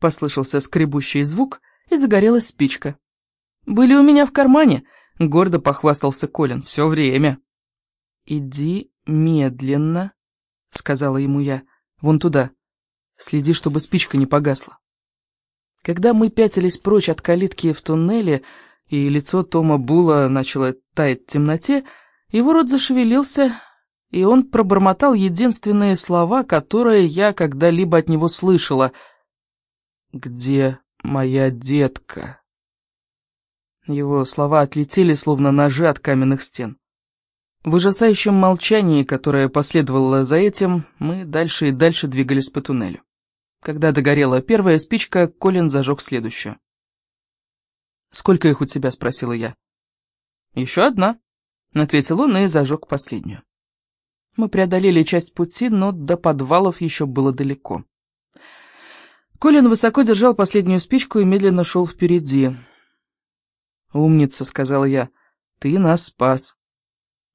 послышался скребущий звук, и загорелась спичка. «Были у меня в кармане», — гордо похвастался Колин, — «все время». «Иди медленно», — сказала ему я, — «вон туда. Следи, чтобы спичка не погасла». Когда мы пятились прочь от калитки в туннеле, и лицо Тома Була начало таять в темноте, его рот зашевелился, и он пробормотал единственные слова, которые я когда-либо от него слышала. «Где моя детка?» Его слова отлетели, словно ножи от каменных стен. В ужасающем молчании, которое последовало за этим, мы дальше и дальше двигались по туннелю. Когда догорела первая спичка, Колин зажег следующую. «Сколько их у тебя?» — спросила я. «Еще одна», — ответил он и зажег последнюю. Мы преодолели часть пути, но до подвалов еще было далеко. Колин высоко держал последнюю спичку и медленно шел впереди. «Умница», — сказал я, — «ты нас спас».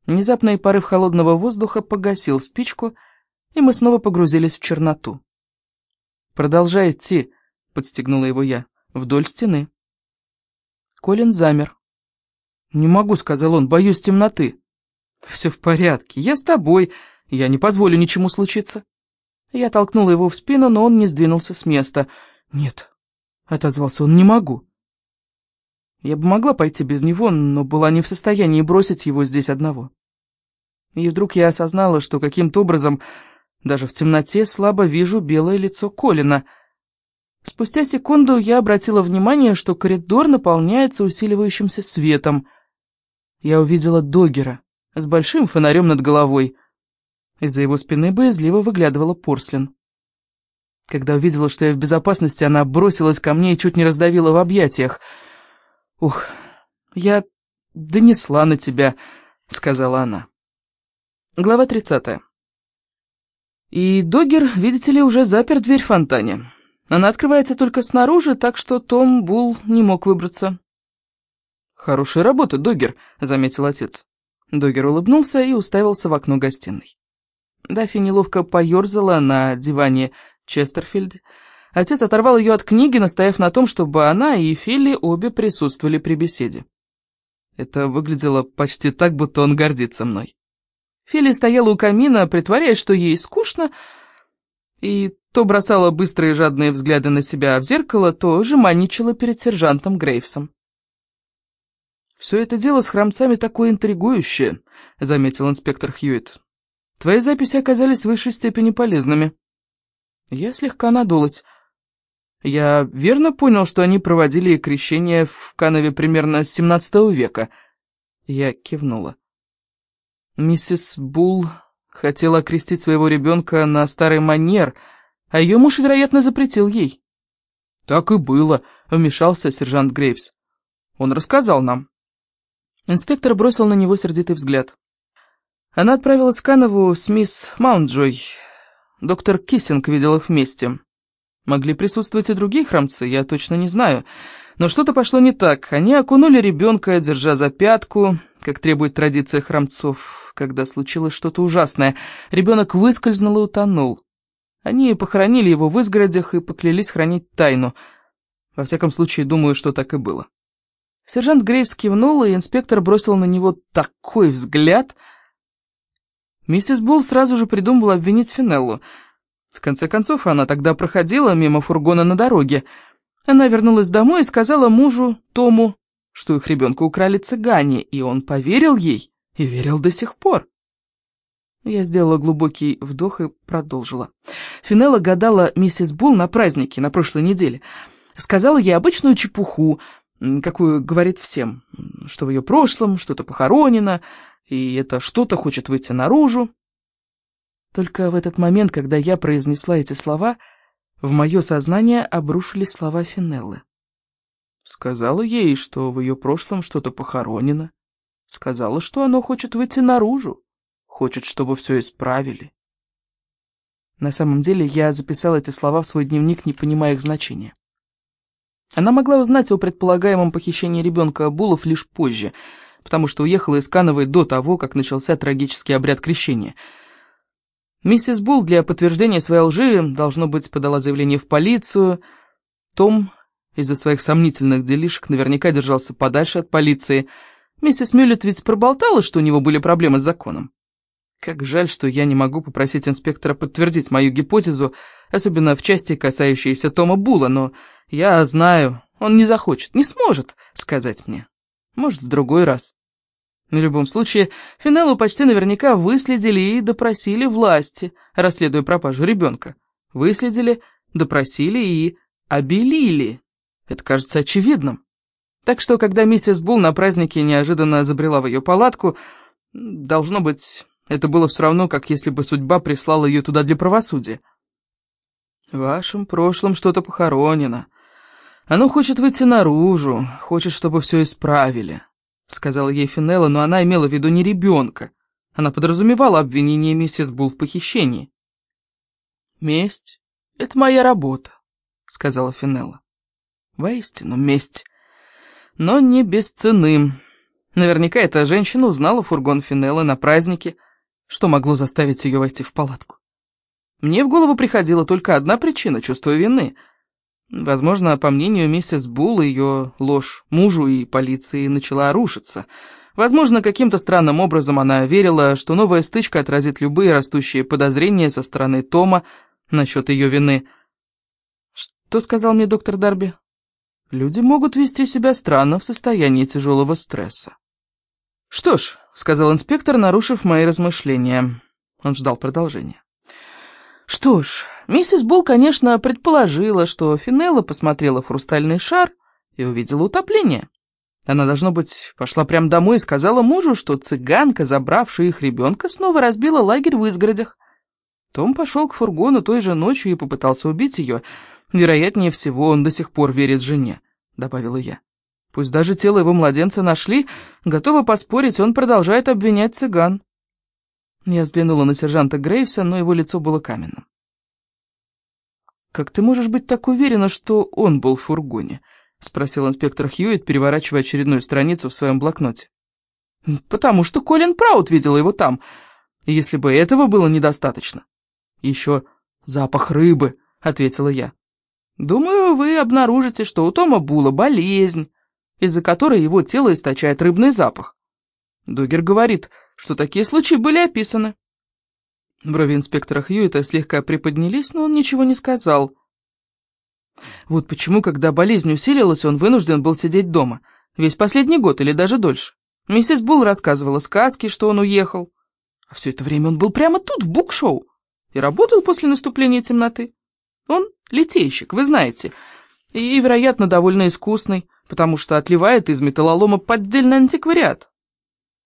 Внезапный порыв холодного воздуха погасил спичку, и мы снова погрузились в черноту. «Продолжай идти», — подстегнула его я, — «вдоль стены». Колин замер. «Не могу», — сказал он, — «боюсь темноты». «Все в порядке, я с тобой, я не позволю ничему случиться». Я толкнула его в спину, но он не сдвинулся с места. «Нет», — отозвался он, — «не могу». Я бы могла пойти без него, но была не в состоянии бросить его здесь одного. И вдруг я осознала, что каким-то образом даже в темноте слабо вижу белое лицо Колина. Спустя секунду я обратила внимание, что коридор наполняется усиливающимся светом. Я увидела Догера с большим фонарем над головой. Из-за его спины боязливо выглядывала Порслин. Когда увидела, что я в безопасности, она бросилась ко мне и чуть не раздавила в объятиях. «Ух, я донесла на тебя», — сказала она. Глава тридцатая. И Догер, видите ли, уже запер дверь в фонтане. Она открывается только снаружи, так что Том Бул не мог выбраться. «Хорошая работа, Догер», — заметил отец. Догер улыбнулся и уставился в окно гостиной. Даффи неловко поерзала на диване Честерфильда. Отец оторвал ее от книги, настояв на том, чтобы она и Филли обе присутствовали при беседе. Это выглядело почти так, будто он гордится мной. Фили стояла у камина, притворяясь, что ей скучно, и то бросала быстрые жадные взгляды на себя в зеркало, то жеманничала перед сержантом Грейвсом. «Все это дело с храмцами такое интригующее», — заметил инспектор Хьюитт. «Твои записи оказались в высшей степени полезными». Я слегка надулась. Я верно понял, что они проводили крещение в Канове примерно с 17 века? Я кивнула. Миссис Бул хотела окрестить своего ребенка на старый манер, а ее муж, вероятно, запретил ей. «Так и было», — вмешался сержант Грейвс. «Он рассказал нам». Инспектор бросил на него сердитый взгляд. Она отправилась в Канову с мисс Маунтджой. Доктор Киссинг видел их вместе. Могли присутствовать и другие храмцы, я точно не знаю. Но что-то пошло не так. Они окунули ребенка, держа за пятку, как требует традиция храмцов, когда случилось что-то ужасное. Ребенок выскользнул и утонул. Они похоронили его в изгородях и поклялись хранить тайну. Во всяком случае, думаю, что так и было. Сержант Грейвс кивнул, и инспектор бросил на него такой взгляд. Миссис Булл сразу же придумала обвинить Финеллу. В конце концов, она тогда проходила мимо фургона на дороге. Она вернулась домой и сказала мужу, Тому, что их ребенка украли цыгане, и он поверил ей, и верил до сих пор. Я сделала глубокий вдох и продолжила. Финелла гадала миссис Бул на празднике на прошлой неделе. Сказала ей обычную чепуху, какую говорит всем, что в ее прошлом что-то похоронено, и это что-то хочет выйти наружу. Только в этот момент, когда я произнесла эти слова, в мое сознание обрушились слова Финеллы. Сказала ей, что в ее прошлом что-то похоронено. Сказала, что оно хочет выйти наружу, хочет, чтобы все исправили. На самом деле я записала эти слова в свой дневник, не понимая их значения. Она могла узнать о предполагаемом похищении ребенка Булов лишь позже, потому что уехала из Кановой до того, как начался трагический обряд крещения. Миссис Бул для подтверждения своей лжи, должно быть, подала заявление в полицию — Том из-за своих сомнительных делишек наверняка держался подальше от полиции. Миссис Мюллет ведь проболтала, что у него были проблемы с законом. Как жаль, что я не могу попросить инспектора подтвердить мою гипотезу, особенно в части, касающейся Тома Була, но я знаю, он не захочет, не сможет сказать мне. Может, в другой раз. В любом случае, Финеллу почти наверняка выследили и допросили власти, расследуя пропажу ребенка. Выследили, допросили и обелили. Это кажется очевидным. Так что, когда миссис Булл на празднике неожиданно забрела в ее палатку, должно быть, это было все равно, как если бы судьба прислала ее туда для правосудия. В вашем прошлом что-то похоронено. Оно хочет выйти наружу, хочет, чтобы все исправили. — сказала ей Финелла, но она имела в виду не ребенка. Она подразумевала обвинение миссис Булл в похищении. «Месть — это моя работа», — сказала Финелла. «Воистину, месть. Но не без цены. Наверняка эта женщина узнала фургон Финеллы на празднике, что могло заставить ее войти в палатку. Мне в голову приходила только одна причина — чувство вины — Возможно, по мнению миссис Булл, ее ложь мужу и полиции начала рушиться. Возможно, каким-то странным образом она верила, что новая стычка отразит любые растущие подозрения со стороны Тома насчет ее вины. Что сказал мне доктор Дарби? Люди могут вести себя странно в состоянии тяжелого стресса. «Что ж», — сказал инспектор, нарушив мои размышления. Он ждал продолжения. «Что ж, Миссис Булл, конечно, предположила, что Финелла посмотрела в хрустальный шар и увидела утопление. Она, должно быть, пошла прямо домой и сказала мужу, что цыганка, забравшая их ребенка, снова разбила лагерь в изгородях. Том пошел к фургону той же ночью и попытался убить ее. Вероятнее всего, он до сих пор верит жене, — добавила я. Пусть даже тело его младенца нашли, готова поспорить, он продолжает обвинять цыган. Я взглянула на сержанта Грейвса, но его лицо было каменным. «Как ты можешь быть так уверена, что он был в фургоне?» — спросил инспектор Хьюитт, переворачивая очередную страницу в своем блокноте. «Потому что Колин Праут видела его там, если бы этого было недостаточно». «Еще запах рыбы», — ответила я. «Думаю, вы обнаружите, что у Тома Була болезнь, из-за которой его тело источает рыбный запах. Дугер говорит, что такие случаи были описаны». Брови инспектора Хьюита слегка приподнялись, но он ничего не сказал. Вот почему, когда болезнь усилилась, он вынужден был сидеть дома. Весь последний год или даже дольше. Миссис Булл рассказывала сказки, что он уехал. А все это время он был прямо тут, в букшоу, и работал после наступления темноты. Он литейщик, вы знаете, и, вероятно, довольно искусный, потому что отливает из металлолома поддельный антиквариат.